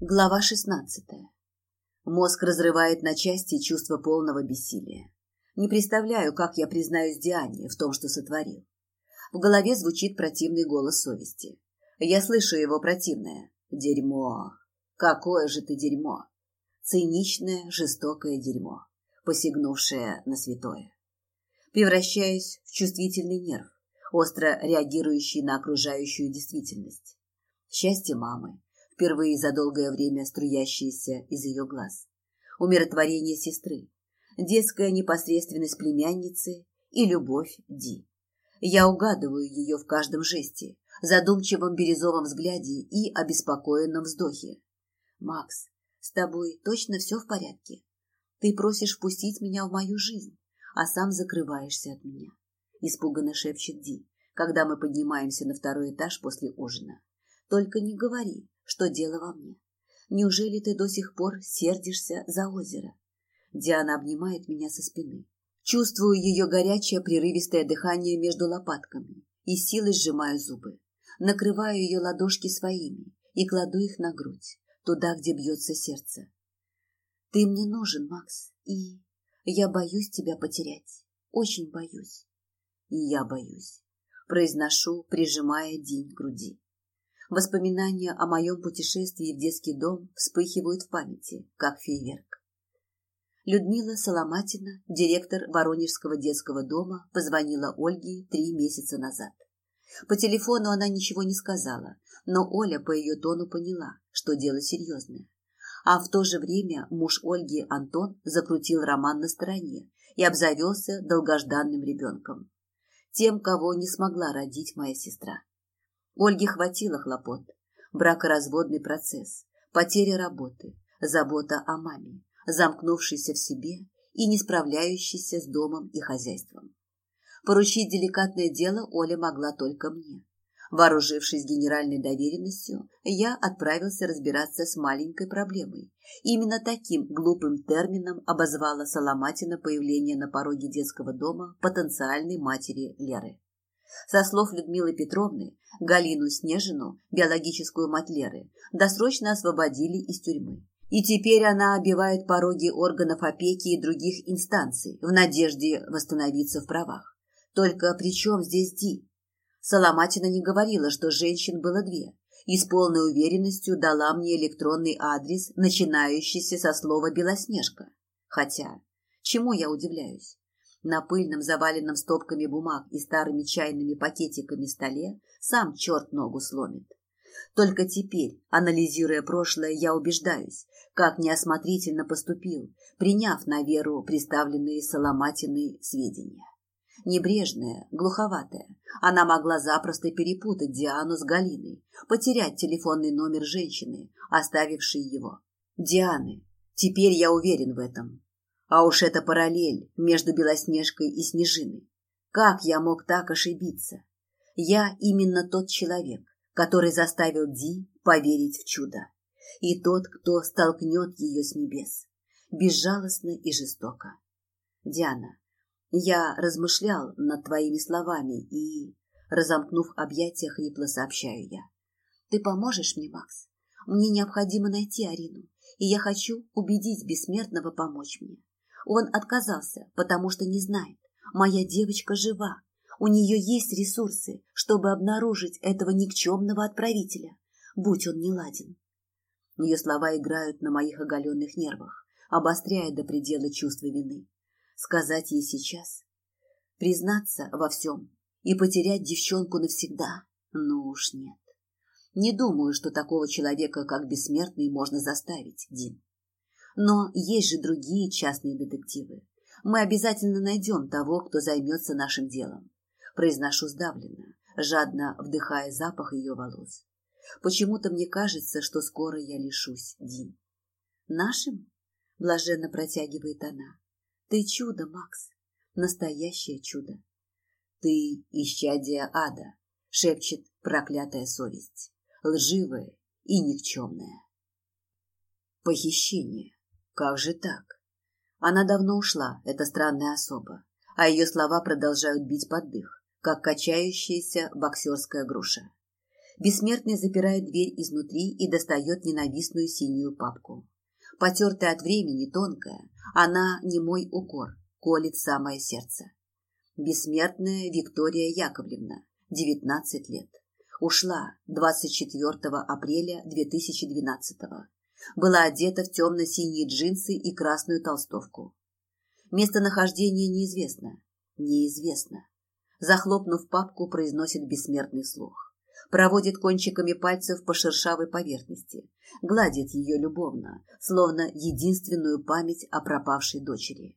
Глава шестнадцатая. Мозг разрывает на части чувство полного бессилия. Не представляю, как я признаюсь Диане в том, что сотворил. В голове звучит противный голос совести. Я слышу его противное. Дерьмо. Какое же ты дерьмо. Циничное, жестокое дерьмо, посягнувшее на святое. Превращаюсь в чувствительный нерв, остро реагирующий на окружающую действительность. Счастье мамы, впервые за долгое время струящиеся из ее глаз. Умиротворение сестры, детская непосредственность племянницы и любовь Ди. Я угадываю ее в каждом жесте, задумчивом бирюзовом взгляде и обеспокоенном вздохе. «Макс, с тобой точно все в порядке? Ты просишь впустить меня в мою жизнь, а сам закрываешься от меня», – испуганно шепчет Ди, когда мы поднимаемся на второй этаж после ужина. «Только не говори, что дело во мне. Неужели ты до сих пор сердишься за озеро? Диана обнимает меня со спины. Чувствую ее горячее прерывистое дыхание между лопатками и силой сжимаю зубы. Накрываю ее ладошки своими и кладу их на грудь, туда, где бьется сердце. Ты мне нужен, Макс, и я боюсь тебя потерять. Очень боюсь. И я боюсь. Произношу, прижимая День к груди. Воспоминания о моем путешествии в детский дом вспыхивают в памяти, как фейерверк. Людмила Соломатина, директор Воронежского детского дома, позвонила Ольге три месяца назад. По телефону она ничего не сказала, но Оля по ее тону поняла, что дело серьезное. А в то же время муж Ольги, Антон, закрутил роман на стороне и обзавелся долгожданным ребенком. Тем, кого не смогла родить моя сестра. Ольге хватило хлопот. Бракоразводный процесс, потеря работы, забота о маме, замкнувшийся в себе и не справляющийся с домом и хозяйством. Поручить деликатное дело Оля могла только мне. Вооружившись генеральной доверенностью, я отправился разбираться с маленькой проблемой. Именно таким глупым термином обозвала Соломатина появление на пороге детского дома потенциальной матери Леры. Со слов Людмилы Петровны, Галину Снежину, биологическую мать Леры, досрочно освободили из тюрьмы. И теперь она обивает пороги органов опеки и других инстанций в надежде восстановиться в правах. Только при чем здесь Ди? Соломатина не говорила, что женщин было две, и с полной уверенностью дала мне электронный адрес, начинающийся со слова «Белоснежка». Хотя, чему я удивляюсь? На пыльном, заваленном стопками бумаг и старыми чайными пакетиками столе сам черт ногу сломит. Только теперь, анализируя прошлое, я убеждаюсь, как неосмотрительно поступил, приняв на веру представленные Соломатиной сведения. Небрежная, глуховатая, она могла запросто перепутать Диану с Галиной, потерять телефонный номер женщины, оставившей его. Дианы. Теперь я уверен в этом. А уж это параллель между Белоснежкой и Снежиной. Как я мог так ошибиться? Я именно тот человек, который заставил Ди поверить в чудо. И тот, кто столкнет ее с небес. Безжалостно и жестоко. Диана, я размышлял над твоими словами и, разомкнув объятия, хрипло сообщаю я. Ты поможешь мне, Макс? Мне необходимо найти Арину, и я хочу убедить бессмертного помочь мне. Он отказался, потому что не знает. Моя девочка жива. У нее есть ресурсы, чтобы обнаружить этого никчемного отправителя, будь он не ладен. Ее слова играют на моих оголенных нервах, обостряя до предела чувство вины. Сказать ей сейчас? Признаться во всем и потерять девчонку навсегда? Ну уж нет. Не думаю, что такого человека, как бессмертный, можно заставить, Дин. Но есть же другие частные детективы. Мы обязательно найдем того, кто займется нашим делом. Произношу сдавленно, жадно вдыхая запах ее волос. Почему-то мне кажется, что скоро я лишусь Дин. Нашим? Блаженно протягивает она. Ты чудо, Макс. Настоящее чудо. Ты исчадие ада, шепчет проклятая совесть, лживая и никчемная. Похищение. Как же так? Она давно ушла, эта странная особа, а ее слова продолжают бить под дых, как качающаяся боксерская груша. Бессмертный запирает дверь изнутри и достает ненавистную синюю папку. Потертая от времени, тонкая, она не мой укор, колет самое сердце. Бессмертная Виктория Яковлевна, 19 лет. Ушла 24 апреля 2012 -го. Была одета в темно-синие джинсы и красную толстовку. Местонахождение неизвестно. Неизвестно. Захлопнув папку, произносит бессмертный слух проводит кончиками пальцев по шершавой поверхности, гладит ее любовно, словно единственную память о пропавшей дочери.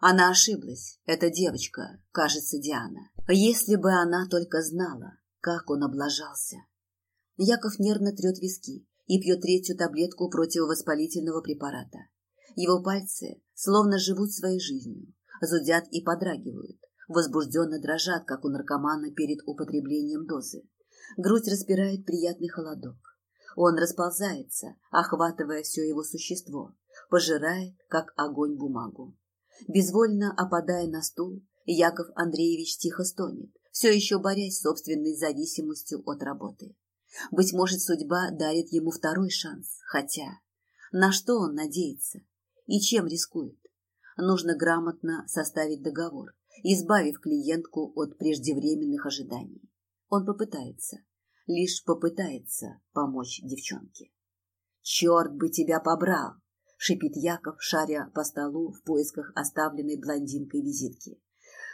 Она ошиблась. Эта девочка, кажется, Диана. Если бы она только знала, как он облажался. Яков нервно трет виски и пьет третью таблетку противовоспалительного препарата. Его пальцы словно живут своей жизнью, зудят и подрагивают, возбужденно дрожат, как у наркомана перед употреблением дозы. Грудь распирает приятный холодок. Он расползается, охватывая все его существо, пожирает, как огонь бумагу. Безвольно опадая на стул, Яков Андреевич тихо стонет, все еще борясь с собственной зависимостью от работы. Быть может, судьба дарит ему второй шанс, хотя... На что он надеется? И чем рискует? Нужно грамотно составить договор, избавив клиентку от преждевременных ожиданий. Он попытается, лишь попытается помочь девчонке. «Черт бы тебя побрал!» — шипит Яков, шаря по столу в поисках оставленной блондинкой визитки.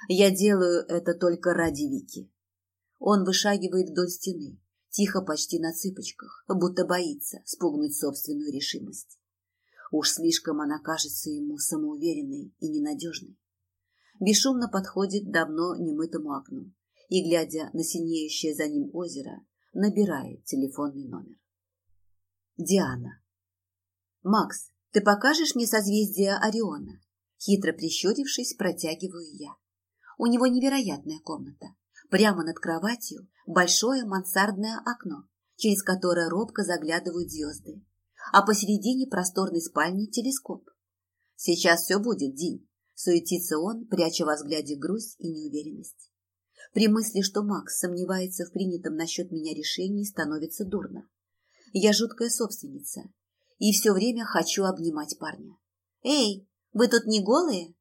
«Я делаю это только ради Вики». Он вышагивает вдоль стены, тихо, почти на цыпочках, будто боится спугнуть собственную решимость. Уж слишком она кажется ему самоуверенной и ненадежной. Бесшумно подходит давно немытому окну, и, глядя на синеющее за ним озеро, набирает телефонный номер. Диана. «Макс, ты покажешь мне созвездие Ориона?» Хитро прищурившись, протягиваю я. У него невероятная комната. Прямо над кроватью большое мансардное окно, через которое робко заглядывают звезды, а посередине просторной спальни телескоп. Сейчас все будет, День. Суетится он, пряча во взгляде грусть и неуверенность. При мысли, что Макс сомневается в принятом насчет меня решении, становится дурно. Я жуткая собственница и все время хочу обнимать парня. «Эй, вы тут не голые?»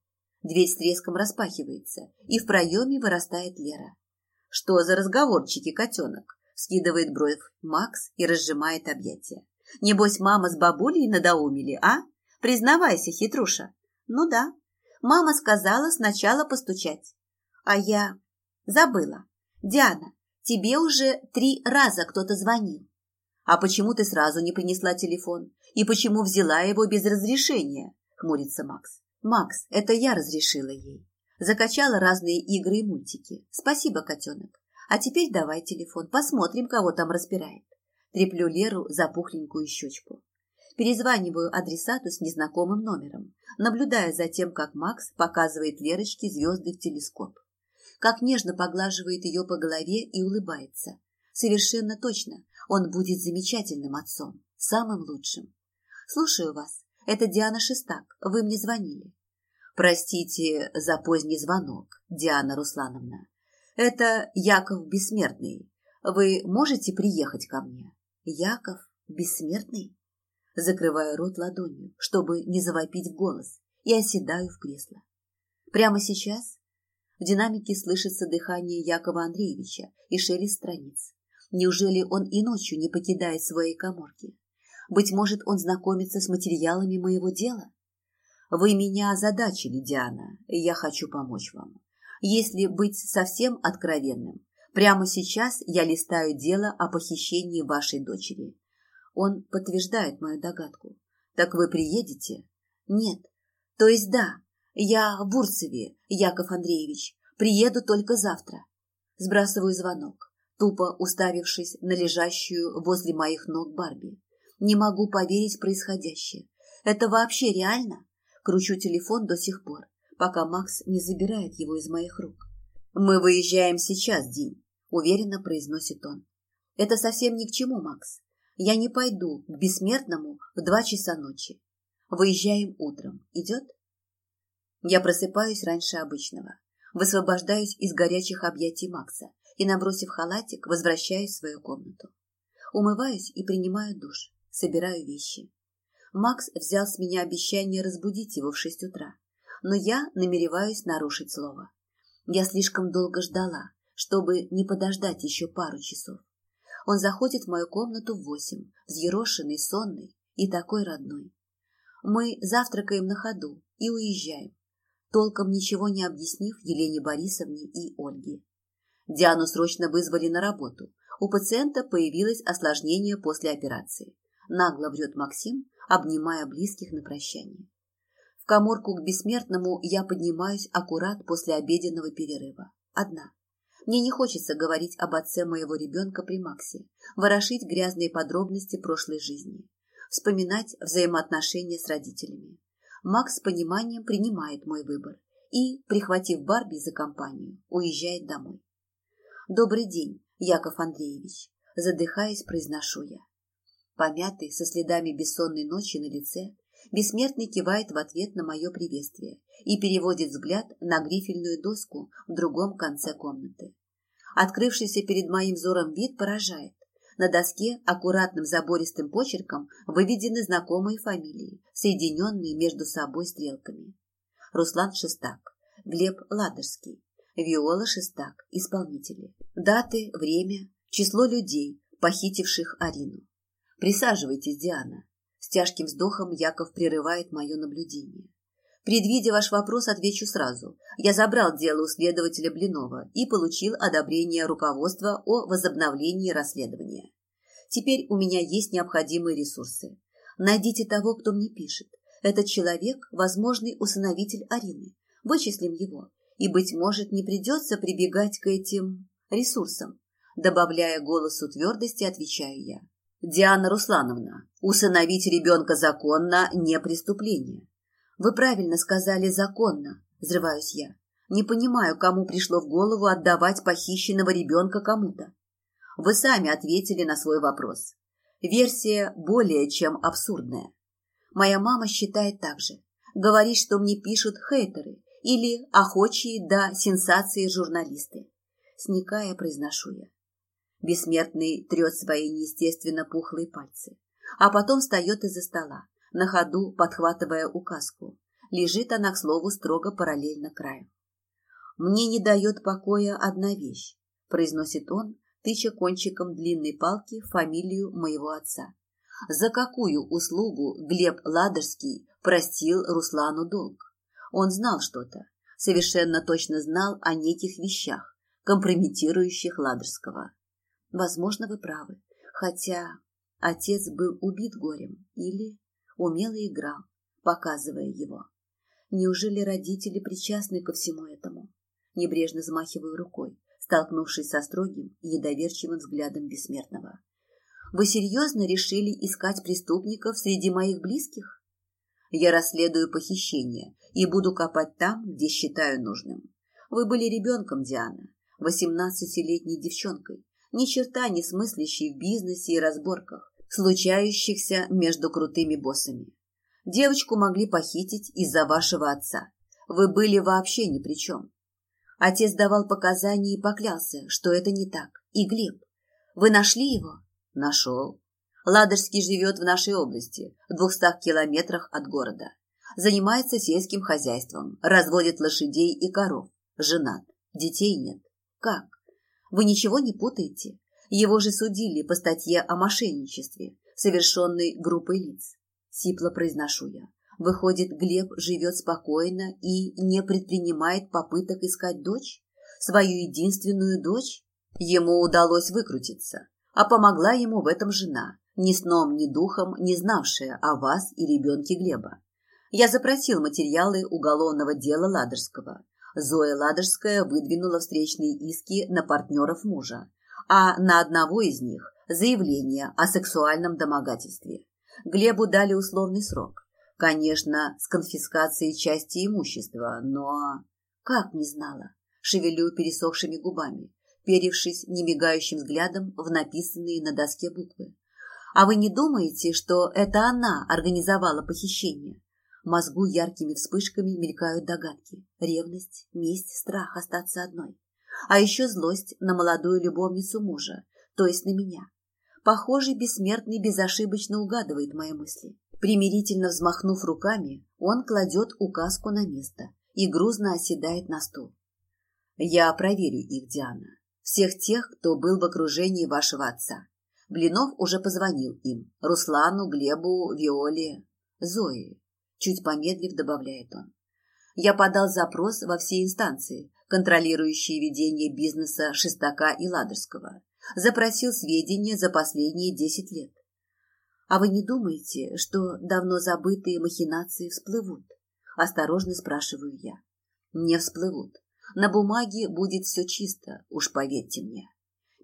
Дверь с треском распахивается, и в проеме вырастает Лера. «Что за разговорчики, котенок?» Скидывает бровь Макс и разжимает объятия. «Небось, мама с бабулей надоумили, а? Признавайся, хитруша». «Ну да. Мама сказала сначала постучать. А я Забыла. Диана, тебе уже три раза кто-то звонил. А почему ты сразу не принесла телефон? И почему взяла его без разрешения? Хмурится Макс. Макс, это я разрешила ей. Закачала разные игры и мультики. Спасибо, котенок. А теперь давай телефон, посмотрим, кого там распирает. Треплю Леру за пухленькую щечку. Перезваниваю адресату с незнакомым номером, наблюдая за тем, как Макс показывает Лерочке звезды в телескоп как нежно поглаживает ее по голове и улыбается. Совершенно точно, он будет замечательным отцом, самым лучшим. Слушаю вас. Это Диана Шестак. Вы мне звонили. Простите за поздний звонок, Диана Руслановна. Это Яков Бессмертный. Вы можете приехать ко мне? Яков Бессмертный? Закрываю рот ладонью, чтобы не завопить в голос, и оседаю в кресло. Прямо сейчас в динамике слышится дыхание Якова Андреевича и шелест страниц. Неужели он и ночью не покидает своей коморки? Быть может, он знакомится с материалами моего дела? Вы меня озадачили, Диана, и я хочу помочь вам. Если быть совсем откровенным, прямо сейчас я листаю дело о похищении вашей дочери. Он подтверждает мою догадку. Так вы приедете? Нет. То есть да, я в Бурцеве, Яков Андреевич. Приеду только завтра. Сбрасываю звонок, тупо уставившись на лежащую возле моих ног Барби. Не могу поверить в происходящее. Это вообще реально? Кручу телефон до сих пор, пока Макс не забирает его из моих рук. «Мы выезжаем сейчас, Дин», — уверенно произносит он. «Это совсем ни к чему, Макс. Я не пойду к бессмертному в два часа ночи. Выезжаем утром. Идет?» Я просыпаюсь раньше обычного, высвобождаюсь из горячих объятий Макса и, набросив халатик, возвращаюсь в свою комнату. Умываюсь и принимаю душ, собираю вещи. Макс взял с меня обещание разбудить его в шесть утра, но я намереваюсь нарушить слово. Я слишком долго ждала, чтобы не подождать еще пару часов. Он заходит в мою комнату в восемь, взъерошенный, сонный и такой родной. Мы завтракаем на ходу и уезжаем, толком ничего не объяснив Елене Борисовне и Ольге. Диану срочно вызвали на работу. У пациента появилось осложнение после операции. Нагло врет Максим, обнимая близких на прощание. В коморку к бессмертному я поднимаюсь аккурат после обеденного перерыва. Одна. Мне не хочется говорить об отце моего ребенка при Максе, ворошить грязные подробности прошлой жизни, вспоминать взаимоотношения с родителями. Макс с пониманием принимает мой выбор и, прихватив Барби за компанию, уезжает домой. «Добрый день, Яков Андреевич», задыхаясь, произношу я. Помятый, со следами бессонной ночи на лице, бессмертный кивает в ответ на мое приветствие и переводит взгляд на грифельную доску в другом конце комнаты. Открывшийся перед моим взором вид поражает. На доске аккуратным забористым почерком выведены знакомые фамилии, соединенные между собой стрелками. Руслан Шестак, Глеб Ладожский, Виола Шестак, исполнители. Даты, время, число людей, похитивших Арину. Присаживайтесь, Диана. С тяжким вздохом Яков прерывает мое наблюдение. Предвидя ваш вопрос, отвечу сразу. Я забрал дело у следователя Блинова и получил одобрение руководства о возобновлении расследования. Теперь у меня есть необходимые ресурсы. Найдите того, кто мне пишет. Этот человек – возможный усыновитель Арины. Вычислим его и, быть может, не придется прибегать к этим ресурсам. Добавляя голосу твердости, отвечаю я. Диана Руслановна, усыновить ребенка законно не преступление. Вы правильно сказали законно, взрываюсь я. Не понимаю, кому пришло в голову отдавать похищенного ребенка кому-то. Вы сами ответили на свой вопрос. Версия более чем абсурдная. Моя мама считает так же. Говорит, что мне пишут хейтеры, или охочие до сенсации журналисты. Сникая, произношу я. Бессмертный трет свои неестественно пухлые пальцы, а потом встает из-за стола, на ходу подхватывая указку. Лежит она, к слову, строго параллельно краю. «Мне не дает покоя одна вещь», – произносит он, тыча кончиком длинной палки фамилию моего отца. За какую услугу Глеб Ладожский простил Руслану долг? Он знал что-то, совершенно точно знал о неких вещах, компрометирующих Ладожского. Возможно, вы правы, хотя отец был убит горем или умело играл, показывая его. Неужели родители причастны ко всему этому? Небрежно замахиваю рукой, столкнувшись со строгим и недоверчивым взглядом бессмертного. Вы серьезно решили искать преступников среди моих близких? Я расследую похищение и буду копать там, где считаю нужным. Вы были ребенком, Диана, восемнадцатилетней девчонкой, ни черта не смыслящей в бизнесе и разборках, случающихся между крутыми боссами. Девочку могли похитить из-за вашего отца. Вы были вообще ни при чем. Отец давал показания и поклялся, что это не так. И Глеб, вы нашли его? Нашел. Ладожский живет в нашей области, в двухстах километрах от города. Занимается сельским хозяйством, разводит лошадей и коров. Женат. Детей нет. Как? Вы ничего не путаете? Его же судили по статье о мошенничестве, совершенной группой лиц. Сипло произношу я. Выходит, Глеб живет спокойно и не предпринимает попыток искать дочь? Свою единственную дочь? Ему удалось выкрутиться, а помогла ему в этом жена, ни сном, ни духом не знавшая о вас и ребенке Глеба. Я запросил материалы уголовного дела Ладожского. Зоя Ладожская выдвинула встречные иски на партнеров мужа, а на одного из них заявление о сексуальном домогательстве. Глебу дали условный срок. Конечно, с конфискацией части имущества, но... Как не знала? Шевелю пересохшими губами, перившись немигающим взглядом в написанные на доске буквы. А вы не думаете, что это она организовала похищение? Мозгу яркими вспышками мелькают догадки. Ревность, месть, страх остаться одной. А еще злость на молодую любовницу мужа, то есть на меня. Похоже, бессмертный безошибочно угадывает мои мысли. Примирительно взмахнув руками, он кладет указку на место и грузно оседает на стул. Я проверю их, Диана. Всех тех, кто был в окружении вашего отца. Блинов уже позвонил им. Руслану, Глебу, Виоле, Зое. Чуть помедлив, добавляет он. Я подал запрос во все инстанции, контролирующие ведение бизнеса Шестака и Ладожского. Запросил сведения за последние десять лет. А вы не думаете, что давно забытые махинации всплывут? Осторожно спрашиваю я. Не всплывут. На бумаге будет все чисто, уж поверьте мне.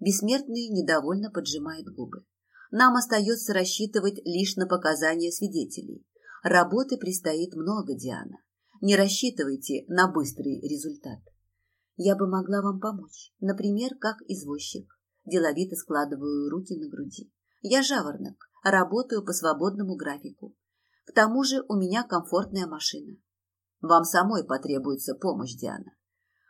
Бессмертный недовольно поджимает губы. Нам остается рассчитывать лишь на показания свидетелей. Работы предстоит много, Диана. Не рассчитывайте на быстрый результат. Я бы могла вам помочь, например, как извозчик. Деловито складываю руки на груди. Я жаворонок, работаю по свободному графику. К тому же у меня комфортная машина. Вам самой потребуется помощь, Диана.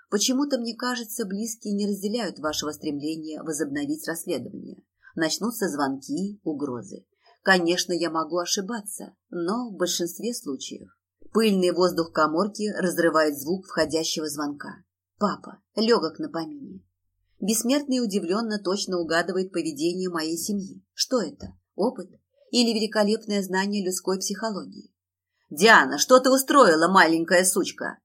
Почему-то, мне кажется, близкие не разделяют вашего стремления возобновить расследование. Начнутся звонки, угрозы. Конечно, я могу ошибаться, но в большинстве случаев. Пыльный воздух коморки разрывает звук входящего звонка. Папа, легок на помине. Бессмертный удивленно точно угадывает поведение моей семьи. Что это? Опыт? Или великолепное знание людской психологии? «Диана, что ты устроила, маленькая сучка?»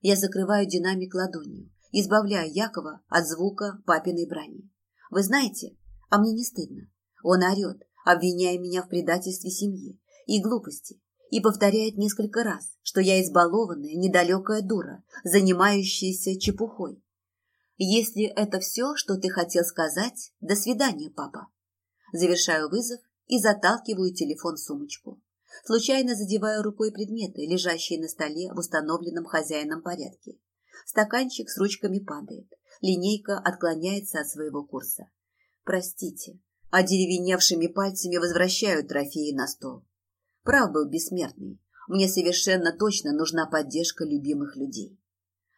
Я закрываю динамик ладонью, избавляя Якова от звука папиной брани. Вы знаете, а мне не стыдно. Он орет, обвиняя меня в предательстве семьи и глупости, и повторяет несколько раз, что я избалованная, недалекая дура, занимающаяся чепухой. Если это все, что ты хотел сказать, до свидания, папа. Завершаю вызов и заталкиваю телефон в сумочку. Случайно задеваю рукой предметы, лежащие на столе в установленном хозяином порядке. Стаканчик с ручками падает. Линейка отклоняется от своего курса. Простите, а деревеневшими пальцами возвращаю трофеи на стол. Прав был бессмертный. Мне совершенно точно нужна поддержка любимых людей.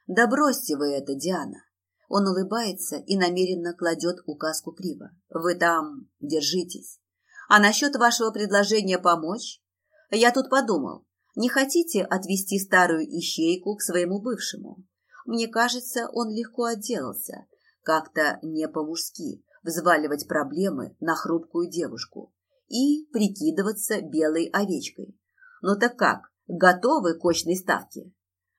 Да бросьте вы это, Диана. Он улыбается и намеренно кладет указку криво. Вы там держитесь. А насчет вашего предложения помочь? Я тут подумал, не хотите отвезти старую ищейку к своему бывшему? Мне кажется, он легко отделался. Как-то не по-мужски взваливать проблемы на хрупкую девушку и прикидываться белой овечкой. Ну так как, готовы к очной ставке?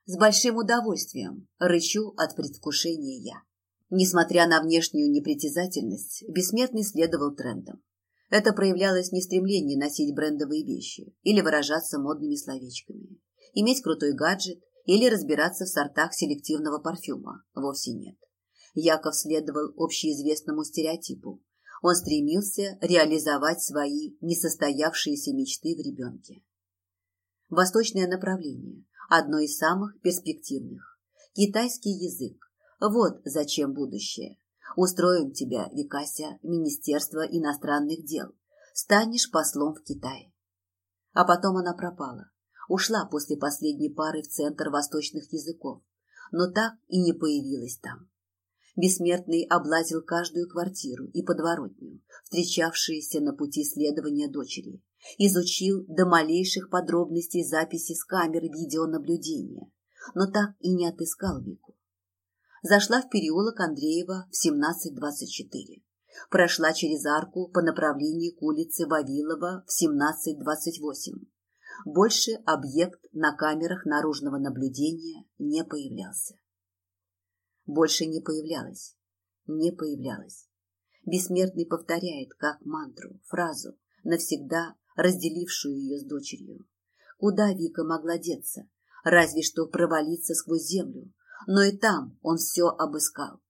С большим удовольствием рычу от предвкушения я. Несмотря на внешнюю непритязательность, бессмертный следовал трендам. Это проявлялось не в носить брендовые вещи или выражаться модными словечками, иметь крутой гаджет или разбираться в сортах селективного парфюма. Вовсе нет. Яков следовал общеизвестному стереотипу. Он стремился реализовать свои несостоявшиеся мечты в ребенке. Восточное направление – одно из самых перспективных. Китайский язык – вот зачем будущее. Устроим тебя, Викася, в Министерство иностранных дел. Станешь послом в Китае. А потом она пропала. Ушла после последней пары в Центр восточных языков, но так и не появилась там. Бессмертный облазил каждую квартиру и подворотню, встречавшиеся на пути следования дочери, изучил до малейших подробностей записи с камер видеонаблюдения, но так и не отыскал Вику зашла в переулок Андреева в 17.24. Прошла через арку по направлению к улице Вавилова в 17.28. Больше объект на камерах наружного наблюдения не появлялся. Больше не появлялась. Не появлялась. Бессмертный повторяет, как мантру, фразу, навсегда разделившую ее с дочерью. Куда Вика могла деться? Разве что провалиться сквозь землю, но и там он все обыскал.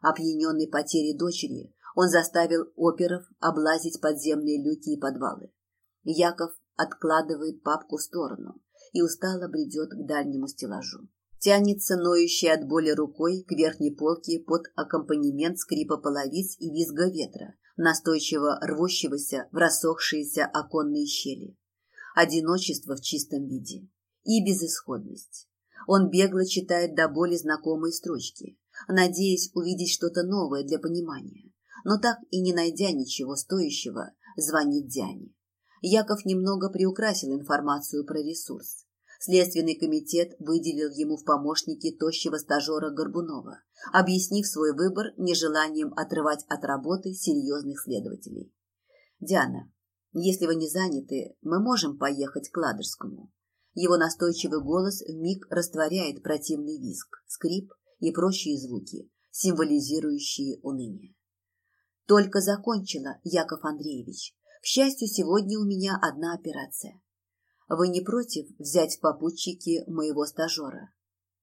Опьяненный потерей дочери, он заставил оперов облазить подземные люки и подвалы. Яков откладывает папку в сторону и устало бредет к дальнему стеллажу. Тянется ноющей от боли рукой к верхней полке под аккомпанемент скрипа половиц и визга ветра, настойчиво рвущегося в рассохшиеся оконные щели. Одиночество в чистом виде и безысходность. Он бегло читает до боли знакомые строчки, надеясь увидеть что-то новое для понимания. Но так и не найдя ничего стоящего, звонит Диане. Яков немного приукрасил информацию про ресурс. Следственный комитет выделил ему в помощники тощего стажера Горбунова, объяснив свой выбор нежеланием отрывать от работы серьезных следователей. «Диана, если вы не заняты, мы можем поехать к Ладожскому». Его настойчивый голос вмиг растворяет противный визг, скрип и прочие звуки, символизирующие уныние. Только закончила, Яков Андреевич. К счастью, сегодня у меня одна операция. Вы не против взять в попутчики моего стажера?